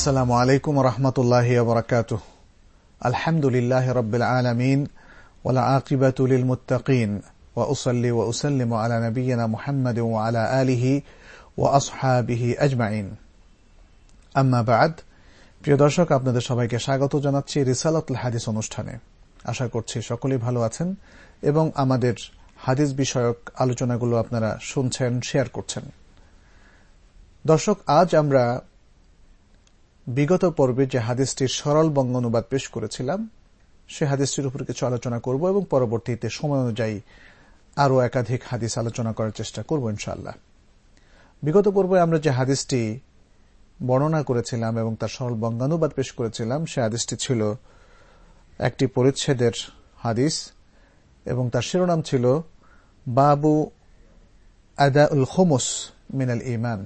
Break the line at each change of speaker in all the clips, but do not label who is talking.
আসসালামু আলাইকুম রহমতুল্লাহি বরকাত আলহামদুলিল্লাহ রবিল আলমিন ওলা আকিবাতুল মুতাকিন ওসলি ওসলিম আলা নবীনা মোহাম্মদ আলা আলিহি ও আসহাবিহি আজমাইন আম্মাবাদ প্রিয় দর্শক, আপনাদের সবাইকে স্বাগত জানাচ্ছি রিসালাতুল হাদিস অনুষ্ঠানে। আশা করছি সকলেই ভালো আছেন এবং আমাদের হাদিস বিষয়ক আলোচনাগুলো আপনারা শুনছেন, শেয়ার করছেন। দর্শক, আজ আমরা বিগত পর্বে যে হাদিসটির সরল বঙ্গ অনুবাদ পেশ করেছিলাম, সে হাদিসটির উপর কিছু আলোচনা করব এবং পরবর্তীতে সময় অনুযায়ী আরও একাধিক হাদিস আলোচনা করার চেষ্টা করব ইনশাল্লাহ বিগত পর্বে আমরা যে হাদিসটি বর্ণনা করেছিলাম এবং তার সরল বঙ্গানুবাদ পেশ করেছিলাম, সে হাদিসটি ছিল একটি পরিচ্ছেদের হাদিস এবং তার শিরোনাম ছিল বাবু আদা উল হোমস মিনাল ইমান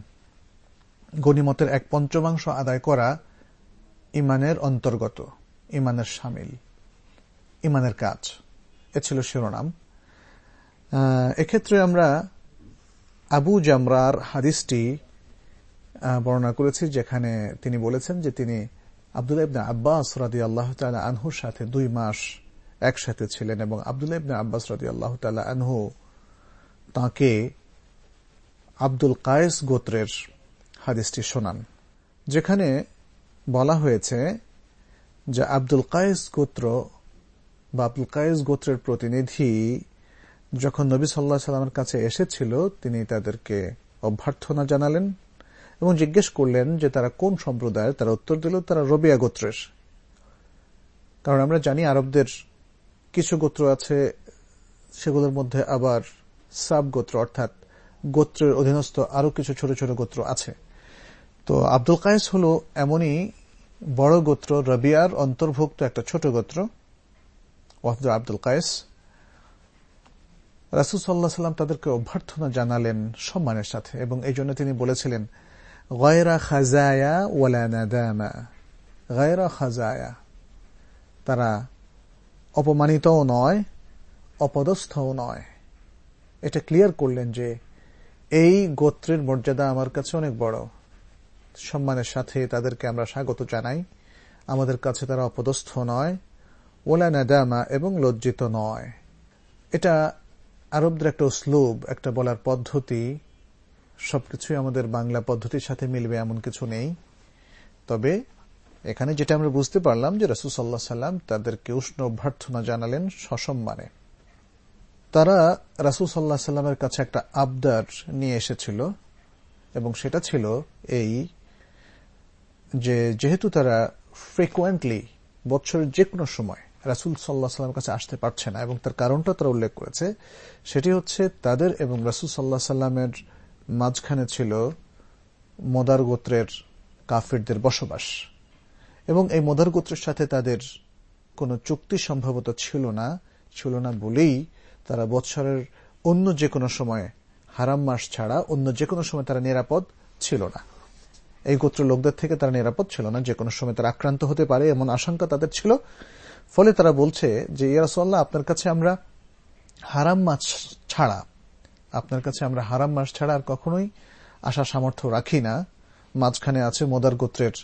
গণিমতের এক পঞ্চমাংশ আদায় করা ইমানের অন্তর্গত, ইমানের সামিল, ইমানের কাজ। এ ছিল শিরোনাম। এক্ষেত্রে আমরা আবু জামরার হাদিসটি বর্ণনা করেছি, যেখানে তিনি বলেছেন যে তিনি আবদুল্লাহ ইবনে আব্বাস রাদি আল্লাহ তালা আনহুর সাথে দুই মাস একসাথে ছিলেন এবং আবদুল্লাহ ইবনে আব্বাস রাদি আল্লাহ তালা আনহু তাকে আব্দুল কায়েস গোত্রের হাদিসটি শোনান, যেখানে বলা হয়েছে যে আব্দুল কায়েস গোত্র বা আব্দুল কায়েস গোত্রের প্রতিনিধি যখন নবী সাল্লাহ সাল্লামের কাছে এসেছিল, তিনি তাদেরকে অভ্যর্থনা জানালেন এবং জিজ্ঞেস করলেন যে তারা কোন সম্প্রদায়ের? তারা উত্তর দিল, তারা রবিয়া গোত্রের। কারণ আমরা জানি আরবদের কিছু গোত্র আছে, সেগুলোর মধ্যে আবার সাব গোত্র, অর্থাৎ গোত্রের অধীনস্থ আরও কিছু ছোট ছোট গোত্র আছে। তো আব্দুল কায়েস হল এমনই বড় গোত্র, রবিয়ার অন্তর্ভুক্ত একটা ছোট গোত্র ওয়াফদ আব্দুল কায়েস। রাসুল সাল্লাহ সাল্লাম তাদেরকে অভ্যর্থনা জানালেন সম্মানের সাথে এবং এই জন্য তিনি বলেছিলেন, গয়রা খাজায়া ওয়ালা নাদামা। গয়রা খাজায়া। তারা অপমানিতও নয়, অপদস্থও নয়। এটা ক্লিয়ার করলেন যে এই গোত্রের মর্যাদা আমার কাছে অনেক বড়। সম্মানের সাথে তাদেরকে আমরা স্বাগত জানাই। আমাদের কাছে তারা অপদস্থ নয়, ওলা নাদামা এবং লজ্জিত নয়। এটা আরবদের একটা স্লোভ একটা বলার পদ্ধতি। সবকিছুই আমাদের বাংলা পদ্ধতির সাথে মিলবে এমন কিছু নেই। তবে এখানে যেটা আমরা বুঝতে পারলাম যে রসুল সাল্লাহ সাল্লাম তাদেরকে উষ্ণ অভ্যর্থনা জানালেন সসম্মানে। তারা রাসুল সাল্লামের কাছে একটা আবদার নিয়ে এসেছিল এবং সেটা ছিল এই যে যেহেতু তারা ফ্রিকুয়েন্টলি বছরের যে কোনো সময় রাসুল সাল্লাহ সাল্লামের কাছে আসতে পারছে না এবং তার কারণটা তারা উল্লেখ করেছে, সেটি হচ্ছে তাদের এবং রাসুল সাল্লাহ সাল্লামের মাঝখানে ছিল মদার গোত্রের কাফিরদের বসবাস। এবং এই মদার গোত্রের সাথে তাদের কোনো চুক্তি সম্ভবত ছিল না ছিল না বলেই তারা বৎসরের অন্য যে কোনো সময় হারাম মাস ছাড়া অন্য যে কোনো সময় তারা নিরাপদ ছিল না। এই গোত্র লোকদের থেকে তারা নিরাপদ ছিল না যে কোনো সময় তারা আক্রান্ত হতে পারে এমন আশঙ্কা তাদের ছিল। ফলে তারা বলছে যে ইয়ারসল্লাহ আপনার কাছে আমরা হারাম মাছ ছাড়া, আপনার কাছে আমরা হারাম মাছ ছাড়া আর কখনোই আশা সামর্থ্য রাখি না। মাঝখানে আছে মোদার গোত্রের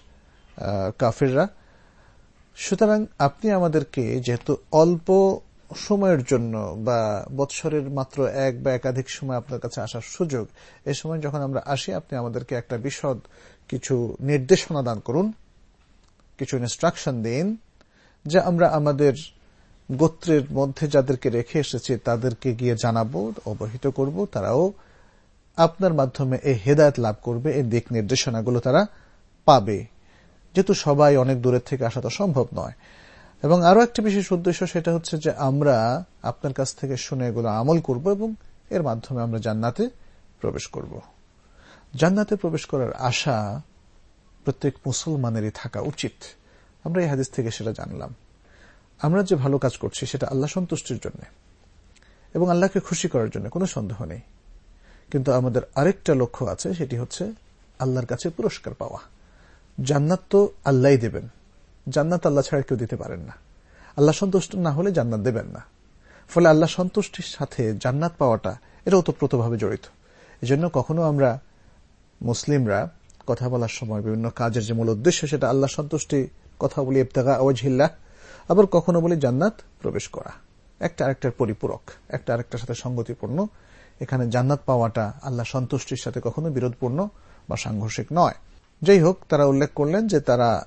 কাফিররা। সুতরাং আপনি আমাদেরকে যেহেতু অল্প সময়ের জন্য বা বৎসরের মাত্র এক বা একাধিক সময় আপনার কাছে আসার সুযোগ, এ সময় যখন আমরা আসি, আপনি আমাদেরকে একটা বিশদ কিছু নির্দেশনা দান করুন, কিছু ইনস্ট্রাকশন দিন, যা আমরা আমাদের গোত্রের মধ্যে যাদেরকে রেখে এসেছি তাদেরকে গিয়ে জানাব, অবহিত করব, তারাও আপনার মাধ্যমে এই হেদায়ত লাভ করবে এই দিক নির্দেশনাগুলো তারা পাবে। যেহেতু সবাই অনেক দূরের থেকে আসা তো সম্ভব নয়। এবং আরও একটি বিশেষ উদ্দেশ্য সেটা হচ্ছে যে আমরা আপনার কাছ থেকে শুনে এগুলো আমল করব এবং এর মাধ্যমে আমরা জান্নাতে প্রবেশ করব। জান্নাতে প্রবেশ করার আশা প্রত্যেক মুসলমানেরই থাকা উচিত। আমরা এই হাদিস থেকে সেটা জানলাম। আমরা যে ভালো কাজ করছি সেটা আল্লাহ সন্তুষ্টির জন্য এবং আল্লাহকে খুশি করার জন্য, কোনো সন্দেহ নেই। কিন্তু আমাদের আরেকটা লক্ষ্য আছে, সেটি হচ্ছে আল্লাহর কাছে পুরস্কার পাওয়া। জান্নাত তো আল্লাহ দেবেন। জান্নাত আল্লাহ ছাড়া কেউ দিতে পারেন না। আল্লাহ সন্তুষ্ট না হলে জান্নাত দেবেন না। ফলে আল্লাহ সন্তুষ্টির সাথে জান্নাত পাওয়াটা এটা ওতপ্রোতভাবে জড়িত। এজন্য কখনো আমরা মুসলিমরা কথা বলার সময় বিভিন্ন কাজের যে মূল উদ্দেশ্য সেটা আল্লাহ সন্তুষ্টি, কথা বলি ইবতাগা আওয়াজহিল্লা আবার কখনো বলি জান্নাত প্রবেশ করা। একটা আরেকটার পরিপূরক, একটা আরেকটার সাথে সঙ্গতিপূর্ণ। এখানে জান্নাত পাওয়াটা আল্লাহ সন্তুষ্টির সাথে কখনো বিরোধপূর্ণ বা সাংঘর্ষিক নয়। যাই হোক, তারা উল্লেখ করলেন যে তারা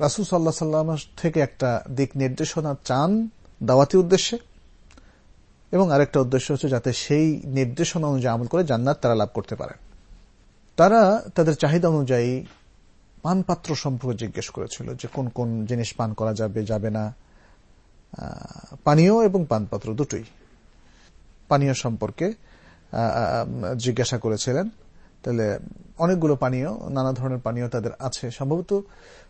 রাসুল সাল্লাহ সাল্লাম থেকে একটা দিক নির্দেশনা চান দাওয়াতি উদ্দেশ্যে। এবং আরেকটা উদ্দেশ্য হচ্ছে যাতে সেই নির্দেশনা অনুযায়ী আমল করে জান্নাত তারা লাভ করতে পারে। তারা তাদের চাহিদা অনুযায়ী পানপাত্র সম্পর্কে জিজ্ঞেস করেছিল যে কোন কোন জিনিস পান করা যাবে যাবে না। পানীয় এবং পানপাত্র দুটোই। পানীয় সম্পর্কে জিজ্ঞাসা করেছিলেন। তাহলে অনেকগুলো পানীয়, নানা ধরনের পানীয় তাদের আছে। সম্ভবত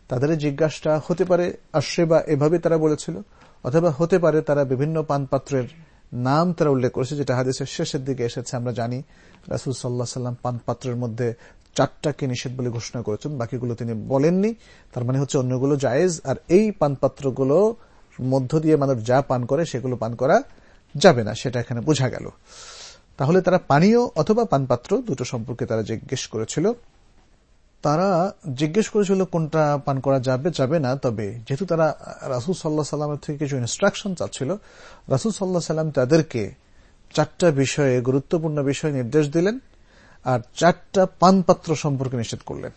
তাদের জিজ্ঞাসা হতে পারে আশ্রে বা এভাবে তারা বলেছিল, অথবা হতে পারে তারা বিভিন্ন পানপাত্রের নাম তারা উল্লেখ করেছে, যেটা হাদিসের শেষের দিকে এসেছে, আমরা জানি রাসুল সাল্লাহ সাল্লাম পানপাত্রের মধ্যে চারটাকে নিষেধ বলে ঘোষণা করেছেন, বাকিগুলো তিনি বলেননি। তার মানে হচ্ছে অন্যগুলো জায়েজ, আর এই পানপাত্রগুলো মধ্য দিয়ে মানুষ যা পান করে সেগুলো পান করা যাবে না, সেটা এখানে বোঝা গেল। তাহলে তারা পানীয় অথবা পানপাত্র দুটো সম্পর্কে তারা জিজ্ঞেস করেছিল। তারা জিজ্ঞেস করেছিল কোনটা পান করা যাবে যাবে না। তবে যেহেতু তারা রাসুল সাল্লাহ সাল্লামের থেকে কিছু ইনস্ট্রাকশন চাচ্ছিল, রাসুল সাল্লাহ সাল্লাম তাদেরকে চারটা বিষয়ে, গুরুত্বপূর্ণ বিষয় নির্দেশ দিলেন আর চারটা পানপাত্র সম্পর্কে নিষেধ করলেন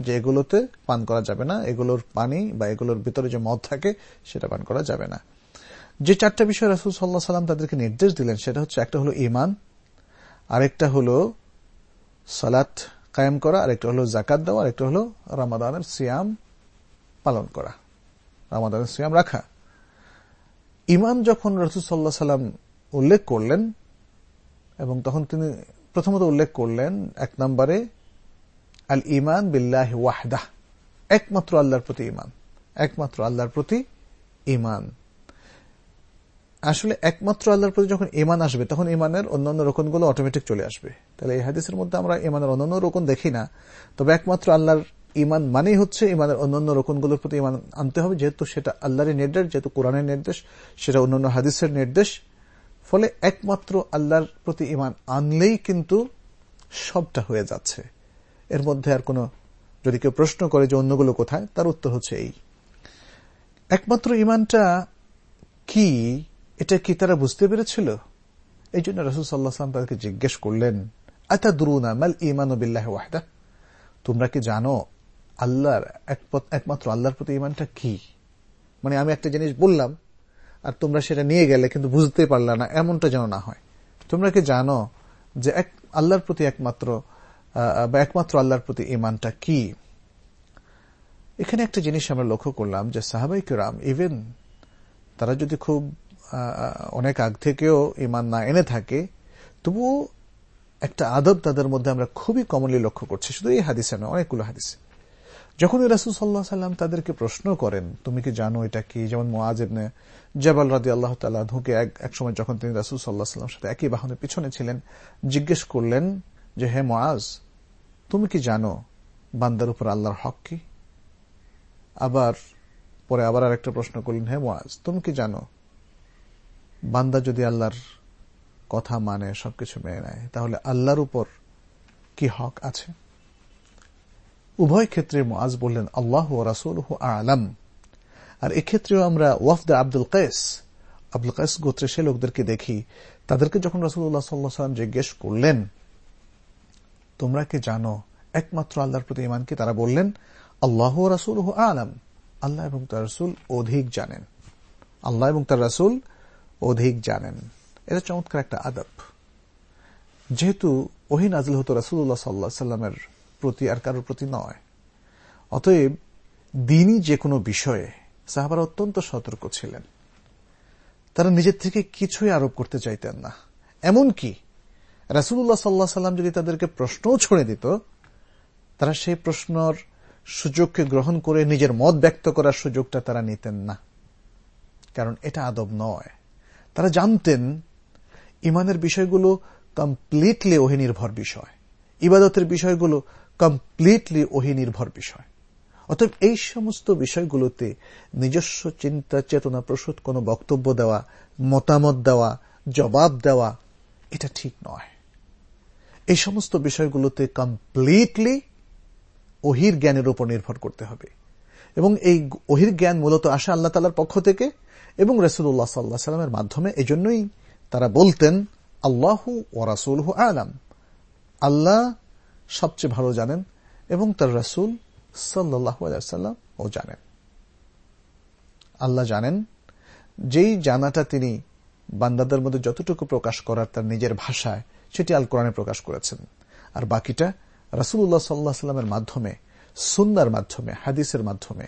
যে এগুলোতে পান করা যাবে না, এগুলোর পানি বা এগুলোর ভিতরে যে মদ থাকে সেটা পান করা যাবে না। যে চারটা বিষয় রাসুল সাল্লাহ সাল্লাম তাদেরকে নির্দেশ দিলেন, সেটা হচ্ছে, একটা হলো ইমান আরেকটা হলো সালাত কায়েম করা, আরেকটা হলো জাকাত দেওয়া, আরেকটা হলো রামাদানের সিয়াম পালন করা। রামাদানের সিয়াম রাখা। ইমান যখন রসুল সাল্লাহ সাল্লাম উল্লেখ করলেন, এবং তখন তিনি প্রথমত উল্লেখ করলেন এক নম্বরে আল ইমান বিল্লাহ ওয়াহদাহ। একমাত্র আল্লাহর প্রতি ইমান। একমাত্র আল্লাহর প্রতি ইমান। আসলে একমাত্র আল্লাহর প্রতি যখন ইমান আসবে, তখন ইমানের অন্যান্য রোকনগুলো অটোমেটিক চলে আসবে। তাহলে এই হাদিসের মধ্যে আমরা ইমানের অন্যান্য রোকন দেখি না। তবে একমাত্র আল্লাহর ইমান মানেই হচ্ছে ইমানের অন্যান্য রোকনগুলোর প্রতি ইমান আনতে হবে, যেহেতু সেটা আল্লাহরের নির্দেশ, যেহেতু কোরআনের নির্দেশ, সেটা অন্যান্য হাদিসের নির্দেশ। ফলে একমাত্র আল্লাহর প্রতি ইমান আনলেই কিন্তু সবটা হয়ে যাচ্ছে। এর মধ্যে আর কোনো, যদি কেউ প্রশ্ন করে যে অন্যগুলো কোথায়, তার উত্তর হচ্ছে এই। একমাত্র ইমানটা কি? এটা কি তারা বুঝতে পেরেছিল? এই জন্য রসুল সাল্লাহাম তাদেরকে জিজ্ঞেস করলেন আতা দুরুনা মাল ইমান বিল্লাহ ওয়াহদা? তোমরা কি জানো আল্লাহর একমাত্র আল্লাহর প্রতি ইমানটা কি? মানে আমি একটা জিনিস বললাম, আর তোমরা সেটা নিয়ে গেলে কিন্তু বুঝতে পারলা না, এমনটা যেন না হয়। তোমরা কি জানো যে এক আল্লাহর প্রতি একমাত্র বা একমাত্র আল্লাহর প্রতি ইমানটা কি? এখানে একটা জিনিস আমরা লক্ষ্য করলাম যে সাহাবাই কেরাম ইভেন তারা যদি খুব অনেক আগ থেকেও ইমান না এনে থাকে, তবুও একটা আদব তাদের মধ্যে আমরা খুবই কমনলি লক্ষ্য করছি। শুধু এই হাদিসে নয়, অনেকগুলো হাদিসে। যখন রাসুল সাল্লাহ সাল্লাম তাদেরকে প্রশ্ন করেন, তুমি কি জানো এটা কি? যেমন মোয়াজ ইবনে জবাল রাদি আল্লাহ তাল্লাহ ধুকে এক সময় যখন তিনি রাসুল সাল্লাহ সাল্লাম সাথে একই বাহনের পিছনে ছিলেন, জিজ্ঞেস করলেন যে, হে মোয়াজ তুমি কি জানো বান্দার উপর আল্লাহর হক কি? আবার পরে আবার আরেকটা প্রশ্ন করলেন, হে মোয়াজ তুমি কি জানো বান্দা যদি আল্লাহর কথা মানে সবকিছু মেনে নেয়, তাহলে আল্লাহর উপর কি হক আছে? উভয় ক্ষেত্রে মোয়াজ বললেন, আল্লাহ ও রাসুল আলাম। আর এক্ষেত্রেও আমরা ওয়াফদা আব্দুল কয়েস আব্দুল কয়েস গোত্রে সে লোকদেরকে দেখি, তাদেরকে যখন রসুল্লাহ সাল্লাম জিজ্ঞেস করলেন, তোমরা কি জানো, একমাত্র আল্লাহর প্রতি ইমান কি? তারা বললেন, আল্লাহ রাসুল আলাম। আল্লাহ এবং তার রসুল অধিক জানেন। আল্লাহ এবং তার রাসুল অধিক জানেন। এটা চমৎকার একটা আদব। যেহেতু ওহি নাজিল হতো রাসুল্লাহ সাল্লা সাল্লামের প্রতি আর কারোর প্রতি নয়, অতএব দিনই যে কোনো বিষয়ে সাহাবারা অত্যন্ত সতর্ক ছিলেন। তারা নিজের থেকে কিছুই আরোপ করতে চাইতেন না। এমনকি রাসুল্লাহ সাল্লাহ সাল্লাম যদি তাদেরকে প্রশ্নও ছড়ে দিত, তারা সেই প্রশ্নর সুযোগকে গ্রহণ করে নিজের মত ব্যক্ত করার সুযোগটা তারা নিতেন না। কারণ এটা আদব নয়। তারা জানতেন ইমানের বিষয়গুলো কমপ্লিটলি ওহি নির্ভর বিষয়। ইবাদতের বিষয়গুলো কমপ্লিটলি ওহি নির্ভর বিষয়। অতএব এই সমস্ত বিষয়গুলোতে নিজস্ব চিন্তা, চেতনা, প্রসূত কোনো বক্তব্য দেওয়া, মতামত দেওয়া, জবাব দেওয়া, এটা ঠিক নয়। এই সমস্ত বিষয়গুলোতে কমপ্লিটলি ওহির জ্ঞানের উপর নির্ভর করতে হবে। এবং এই ওহির জ্ঞান মূলত আসে আল্লাহ তালার পক্ষ থেকে এবং রসুল্লাহ সাল্লাহ সাল্লামের মাধ্যমে এই জন্যই তারা বলতেন, আল্লাহু ও রাসুলহু আলাম। আল্লাহ সবচেয়ে ভালো জানেন এবং তার রাসুল সাল্লাহ সাল্লাম ও জানেন। আল্লাহ জানেন, যেই জানাটা তিনি বান্দাদের মধ্যে যতটুকু প্রকাশ করার তার নিজের ভাষায়, সেটি আল কোরআনে প্রকাশ করেছেন। আর বাকিটা রাসুল্লাহ সাল্লাহ সাল্লামের মাধ্যমে, সুন্নার মাধ্যমে, হাদিসের মাধ্যমে,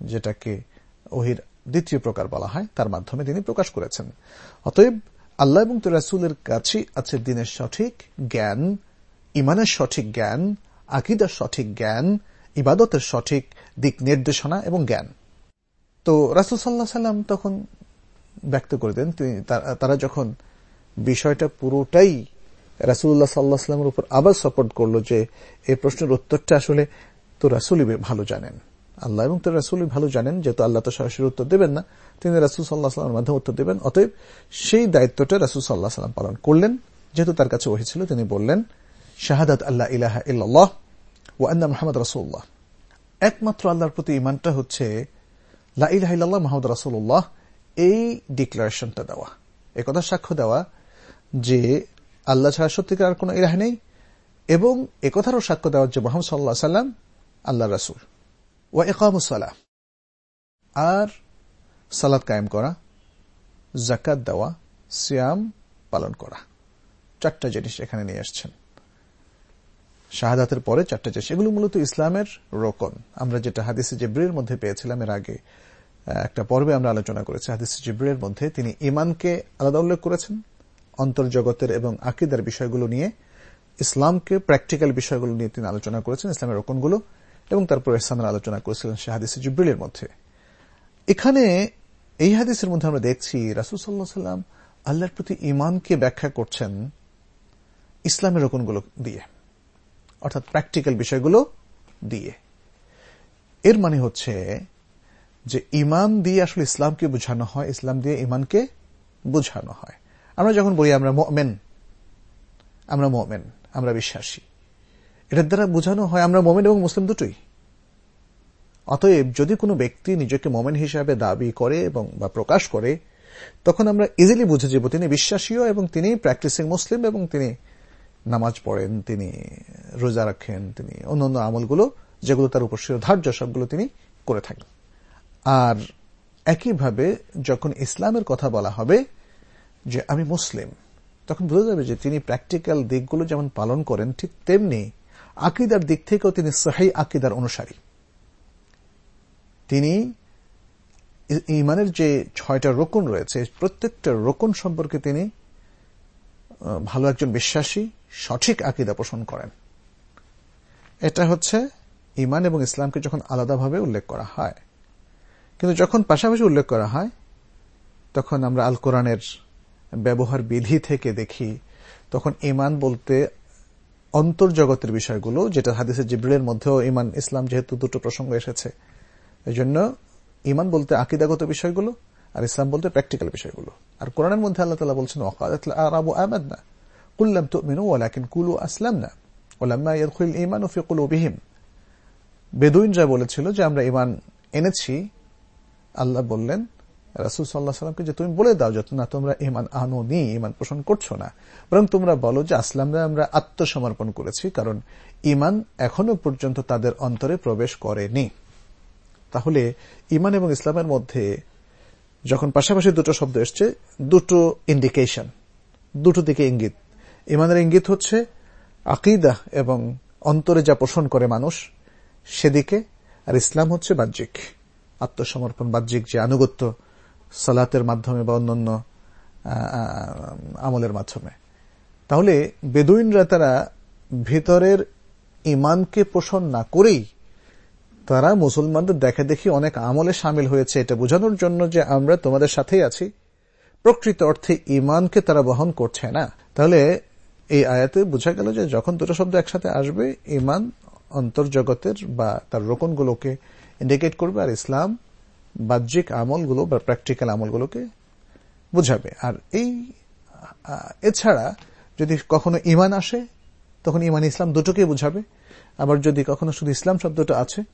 যেটাকে ওহির দ্বিতীয় প্রকার বলা হয়, তার মাধ্যমে তিনি প্রকাশ করেছেন। অতএব আল্লাহ এবং রাসুলের কাছে আছে দিনের সঠিক জ্ঞান ইমানের সঠিক জ্ঞান, আকিদার সঠিক জ্ঞান, ইবাদতের সঠিক দিক নির্দেশনা এবং জ্ঞান। তো রাসুল সাল্লাহ সাল্লাম তখন ব্যক্ত করে দেন, তিনি তারা যখন বিষয়টা পুরোটাই রাসুল্লাহ সাল্লাহ সাল্লামের উপর আবার সাপোর্ট করল যে এই প্রশ্নের উত্তরটা আসলে তো রাসুলই ভালো জানেন। আল্লাহ এবং তো রাসুলই ভালো জানেন, যেহেতু আল্লাহ তো সরাসরি উত্তর দেবেন না, তিনি রাসুল সাল্লাহ সাল্লামের মাধ্যমে উত্তর দেবেন। অতএব সেই দায়িত্বটা রাসুল সাল্লাহ সাল্লাম পালন করলেন। যেহেতু তার কাছে ওহেছিল তিনি বললেন, শাহাদাত আল্লাহ ইলাহা ইল্লাহ ও আন্না মোহাম্মদ রাসুল্লাহ একমাত্র আল্লাহর প্রতি ইমানটা হচ্ছে, লা ইলাহা মোহাম্মদ রাসুল্লাহ এই ডিক্লারেশনটা দেওয়া। কথা সাক্ষ্য দেওয়া যে আল্লাহ ছাড়া সত্যিকার আর কোন ইলাহ নেই, এবং একথারও সাক্ষ্য দেওয়া যে মোহাম্মদ সাল্লাহ সাল্লাম আল্লাহ রাসুল। ও আর সালাদ কায়েম করা জাকাত দেওয়া, সিয়াম পালন করা। চারটা জিনিস এখানে নিয়ে আসছেন। শাহাদাতের পরে চারটা জিনিস। এগুলো মূলত ইসলামের রোকন। আমরা যেটা হাদিসে জেব্রির মধ্যে পেয়েছিলাম, এর আগে একটা পর্বে আমরা আলোচনা করেছি। হাদিসে জিব্রির মধ্যে তিনি ইমানকে আলাদা উল্লেখ করেছেন। অন্তর্জগতের এবং আকিদার বিষয়গুলো নিয়ে, ইসলামকে প্র্যাকটিক্যাল বিষয়গুলো নিয়ে তিনি আলোচনা করেছেন। ইসলামের রোকনগুলো এবং তারপর ইসলামের আলোচনা করেছিলেন সে হাদিসে জিব্রিলের মধ্যে। এখানে এই হাদিসের মধ্যে আমরা দেখছি, রাসুল সাল্লাহ সাল্লাম আল্লাহর প্রতি ইমানকে ব্যাখ্যা করছেন ইসলামের রোকনগুলো দিয়ে, অর্থাৎ প্র্যাকটিক্যাল বিষয়গুলো দিয়ে। এর মানে হচ্ছে যে ইমান দিয়ে আসলে ইসলামকে বোঝানো হয়, ইসলাম দিয়ে ইমানকে বোঝানো হয়। আমরা যখন বলি আমরা মেন আমরা মোমেন, আমরা বিশ্বাসী এটার দ্বারা বোঝানো হয় আমরা মোমেন এবং মুসলিম দুটোই। অতএব যদি কোনো ব্যক্তি নিজেকে মোমেন হিসাবে দাবি করে এবং বা প্রকাশ করে, তখন আমরা ইজিলি বুঝে যাব তিনি বিশ্বাসীও এবং তিনি প্র্যাকটিসিং মুসলিম এবং তিনি নামাজ পড়েন, তিনি রোজা রাখেন, তিনি অন্যান্য আমলগুলো যেগুলো তার উপর ধার্য, সবগুলো তিনি করে থাকেন। আর একইভাবে যখন ইসলামের কথা বলা হবে যে আমি মুসলিম, তখন বোঝা যাবে যে তিনি প্র্যাকটিক্যাল দিকগুলো যেমন পালন করেন ঠিক তেমনি আকিদার দিক থেকেও তিনি সাহাই আকিদার অনুসারী। তিনি ইমানের যে ছয়টা রোকন রয়েছে, প্রত্যেকটা রোকন সম্পর্কে তিনি ভালো একজন বিশ্বাসী, সঠিক আকিদা পোষণ করেন। এটা হচ্ছে ইমান এবং ইসলামকে যখন আলাদাভাবে উল্লেখ করা হয়। কিন্তু যখন পাশাপাশি উল্লেখ করা হয়, তখন আমরা আল কোরআনের ব্যবহার বিধি থেকে দেখি, তখন ইমান বলতে অন্তর্জগতের বিষয়গুলো, যেটা হাদিসের জিব্রিলের মধ্যেও ইমান ইসলাম যেহেতু দুটো প্রসঙ্গ এসেছে এই জন্য ইমান বলতে আকিদাগত বিষয়গুলো আর ইসলাম বলতে প্র্যাকটিক্যাল বিষয়গুলো। আর কোরআনের মধ্যে আল্লাহ তালা বলছেন আরাবু আহমদ না কুল্লাম তো মিনু ওয়ালাকিন কুলু আসলাম না ওলাম্মা ইয়াদখুল ইমান ও ফিকুল বিহিম বেদুইনরা বলেছিল যে আমরা ইমান এনেছি, আল্লাহ বললেন রাসুল সাল্লাহ সাল্লামকে যে তুমি বলে দাও যত না, তোমরা ইমান আনো নি ইমান পোষণ করছ না। বরং তোমরা বলো যে আসলামরা আমরা আত্মসমর্পণ করেছি, কারণ ইমান এখনও পর্যন্ত তাদের অন্তরে প্রবেশ করেনি। তাহলে ইমান এবং ইসলামের মধ্যে যখন পাশাপাশি দুটো শব্দ এসছে, দুটো ইন্ডিকেশন দুটো দিকে ইঙ্গিত। ইমানের ইঙ্গিত হচ্ছে আকিদা এবং অন্তরে যা পোষণ করে মানুষ, সেদিকে। আর ইসলাম হচ্ছে বাহ্যিক, আত্মসমর্পণ, বাহ্যিক যে আনুগত্য সালাতের মাধ্যমে বা অন্যান্য আমলের মাধ্যমে। তাহলে বেদুইনরা তারা ভিতরের ইমানকে পোষণ না করেই তারা মুসলমানদের দেখা দেখি অনেক আমলে সামিল হয়েছে। এটা বোঝানোর জন্য যে আমরা তোমাদের সাথেই আছি। প্রকৃত অর্থে ইমানকে তারা বহন করছে না। তাহলে এই আয়াতে বোঝা গেল যে যখন দুটো শব্দ একসাথে আসবে ইমান অন্তর্জগতের বা তার রোকনগুলোকে ইন্ডিকেট করবে আর ইসলাম বাহ্যিক আমলগুলো বা প্র্যাকটিক্যাল আমলগুলোকে বুঝাবে। আর এই এছাড়া যদি কখনো ইমান আসে, তখন ইমান ইসলাম দুটোকে বুঝাবে। আবার যদি কখনো শুধু ইসলাম শব্দটা আছে,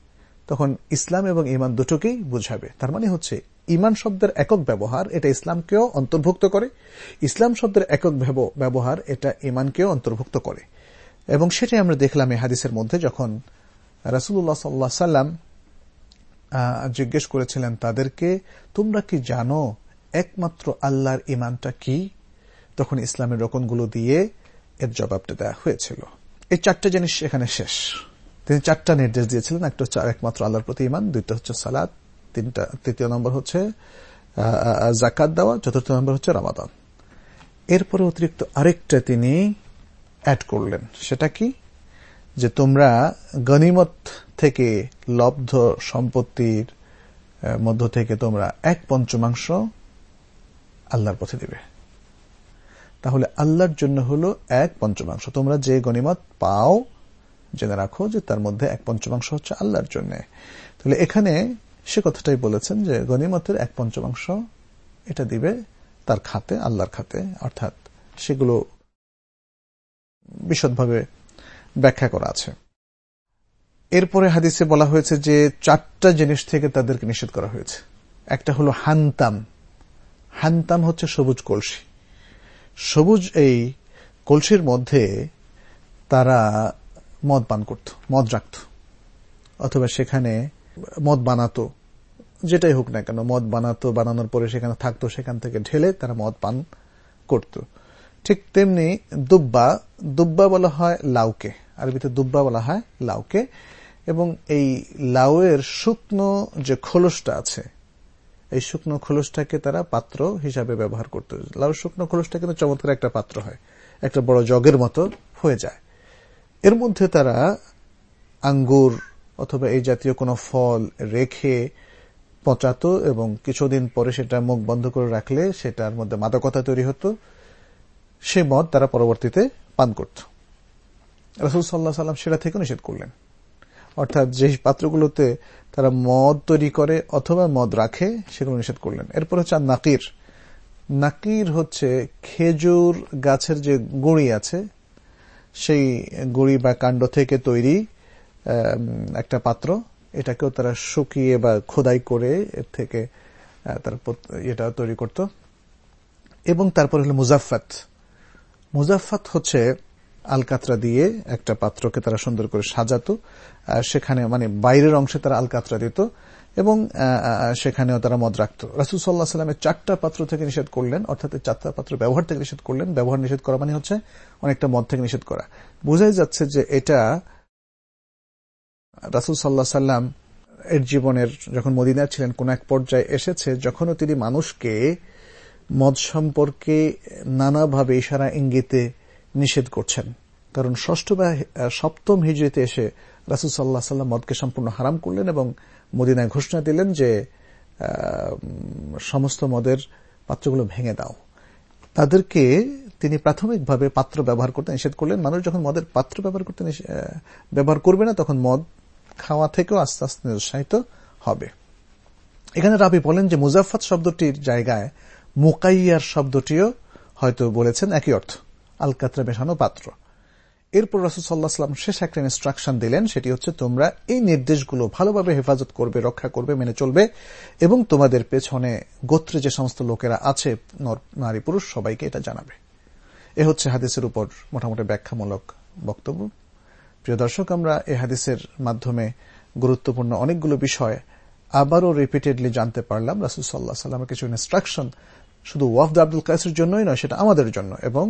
তখন ইসলাম এবং ইমান দুটোকেই বুঝাবে। তার মানে হচ্ছে ইমান শব্দের একক ব্যবহার এটা ইসলামকেও অন্তর্ভুক্ত করে, ইসলাম শব্দের একক ব্যবহার এটা ইমানকেও অন্তর্ভুক্ত করে। এবং সেটাই আমরা দেখলাম এই হাদিসের মধ্যে যখন রাসুল্লাহ সাল্লাহ সাল্লাম জিজ্ঞেস করেছিলেন তাদেরকে, তোমরা কি জানো একমাত্র আল্লাহর ইমানটা কি? তখন ইসলামের রকমগুলো দিয়ে এর জবাবটা দেওয়া হয়েছিল। এই চারটা জিনিস এখানে শেষ। তিনি চারটা নির্দেশ দিয়েছিলেন। একটা হচ্ছে একমাত্র আল্লাহর প্রতি ইমান দুইটা হচ্ছে সালাদ তিনটা, তৃতীয় নম্বর হচ্ছে জাকাত দেওয়া, চতুর্থ নম্বর হচ্ছে রামাদান। এরপরে অতিরিক্ত আরেকটা তিনি অ্যাড করলেন। সেটা কি? যে তোমরা গনিমত থেকে লব্ধ সম্পত্তির মধ্য থেকে তোমরা এক পঞ্চমাংশ আল্লাহর পথে দিবে। তাহলে আল্লাহর জন্য হলো এক পঞ্চমাংশ। তোমরা যে গনিমত পাও, জেনে রাখো যে তার মধ্যে এক পঞ্চমাংশ হচ্ছে আল্লাহর জন্য। তাহলে এখানে সে কথাটাই বলেছেন যে গনিমতের এক পঞ্চমাংশ এটা দিবে তার খাতে, আল্লাহর খাতে। অর্থাৎ সেগুলো বিশদভাবে ব্যাখ্যা করা আছে। এরপরে হাদিসে বলা হয়েছে যে চারটা জিনিস থেকে তাদেরকে নিষেধ করা হয়েছে। একটা হলো হান্তাম। হান্তাম হচ্ছে সবুজ কলসি। সবুজ এই কলসির মধ্যে তারা মদ পান করত, মদ রাখত। অথবা সেখানে মদ বানাতো, যেটাই হোক না কেন, মদ বানাতো, বানানোর পরে সেখানে থাকতো, সেখান থেকে ঢেলে তারা মদ পান করত। ঠিক তেমনি দুব্বা দুব্বা বলা হয় লাউকে। আরবিতে দুব্বা বলা হয় লাউকে। এবং এই লাউয়ের শুকনো যে খোলসটা আছে, এই শুকনো খোলসটাকে তারা পাত্র হিসাবে ব্যবহার করত। লাউ শুকনো খোলসটা কিন্তু চমৎকার একটা পাত্র হয়, একটা বড় জগের মতো হয়ে যায়। এর মধ্যে তারা আঙ্গুর অথবা এই জাতীয় কোনো ফল রেখে পচাতো এবং কিছুদিন পরে সেটা মুখ বন্ধ করে রাখলে সেটার মধ্যে মাদকতা তৈরি হতো। সে মদ তারা পরবর্তীতে পান করত। রসুল সাল্লাহ সাল্লাম সেটা থেকে নিষেধ করলেন। অর্থাৎ যে পাত্রগুলোতে তারা মদ তৈরি করে অথবা মদ রাখে, সেগুলো নিষেধ করলেন। এরপর হচ্ছে নাকির। নাকির হচ্ছে খেজুর গাছের যে গুঁড়ি আছে, সেই গুঁড়ি বা কাণ্ড থেকে তৈরি একটা পাত্র। এটাকেও তারা শুকিয়ে বা খোদাই করে এর থেকে তার এটা তৈরি করত। এবং তারপর হলো মুজাফাত মুজাফাত হচ্ছে আলকাতরা দিয়ে একটা পাত্রকে তারা সুন্দর করে সাজাতো সেখানে মানে বাইরের অংশে তারা আলকাতরা দিত এবং সেখানেও তারা মদ রাখত। রাসুল সাল্লাহ সাল্লামের চারটা পাত্র থেকে নিষেধ করলেন, অর্থাৎ চারটা পাত্র ব্যবহার থেকে নিষেধ করলেন। ব্যবহার নিষেধ করা মানে হচ্ছে অনেকটা মদ থেকে নিষেধ করা। বোঝাই যাচ্ছে যে এটা রাসুল সাল্লাহ সাল্লাম এর জীবনের যখন মদিনা ছিলেন, কোন এক পর্যায়ে এসেছে, যখনও তিনি মানুষকে মদ সম্পর্কে নানাভাবে ইশারা, ইঙ্গিতে নিষেধ করছেন। কারণ ষষ্ঠ বা সপ্তম হিজড়িতে এসে রাসুল সাল্লাহ সাল্লাম মদকে সম্পূর্ণ হারাম করলেন এবং মদিনায় ঘোষণা দিলেন যে সমস্ত মদের পাত্রগুলো ভেঙে দাও। তাদেরকে তিনি প্রাথমিকভাবে পাত্র ব্যবহার করতে নিষেধ করলেন। মানুষ যখন মদের পাত্র ব্যবহার করতে ব্যবহার করবে না, তখন মদ খাওয়া থেকেও আস্তে আস্তে নিরুৎসাহিত হবে। এখানে রাবি বলেন যে মুজাফাত শব্দটির জায়গায় মোকাইয়ার শব্দটিও হয়তো বলেছেন একই অর্থ। আলকাতরা মেশানো পাত্র। এরপর রাসুল শেষ একটা ইনস্ট্রাকশন দিলেন, সেটি হচ্ছে, তোমরা এই নির্দেশগুলো ভালোভাবে হেফাজত করবে, রক্ষা করবে, মেনে চলবে এবং তোমাদের পেছনে গোত্রে যে সমস্ত লোকেরা আছে, নারী পুরুষ, সবাইকে এটা জানাবে। এ হচ্ছে হাদিসের উপর মোটামুটি ব্যাখ্যামূলক বক্তব্য। প্রিয় দর্শক, আমরা এ হাদিসের মাধ্যমে গুরুত্বপূর্ণ অনেকগুলো বিষয় আবারও রিপিটেডলি জানতে পারলাম। রাসুল সাল্লাহ সাল্লামের কিছু ইনস্ট্রাকশন শুধু ওয়াফদ আব্দুল কায়েসের জন্যই নয়, সেটা আমাদের জন্য এবং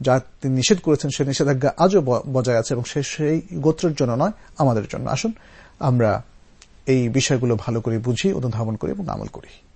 যা তিনি নিষেধ করেছেন সে নিষেধাজ্ঞা আজও বজায় আছে এবং সে, সেই গোত্রের জন্য নয়, আমাদের জন্য। আসুন, আমরা এই বিষয়গুলো ভালো করে বুঝি অনুধাবন করি এবং আমল করি।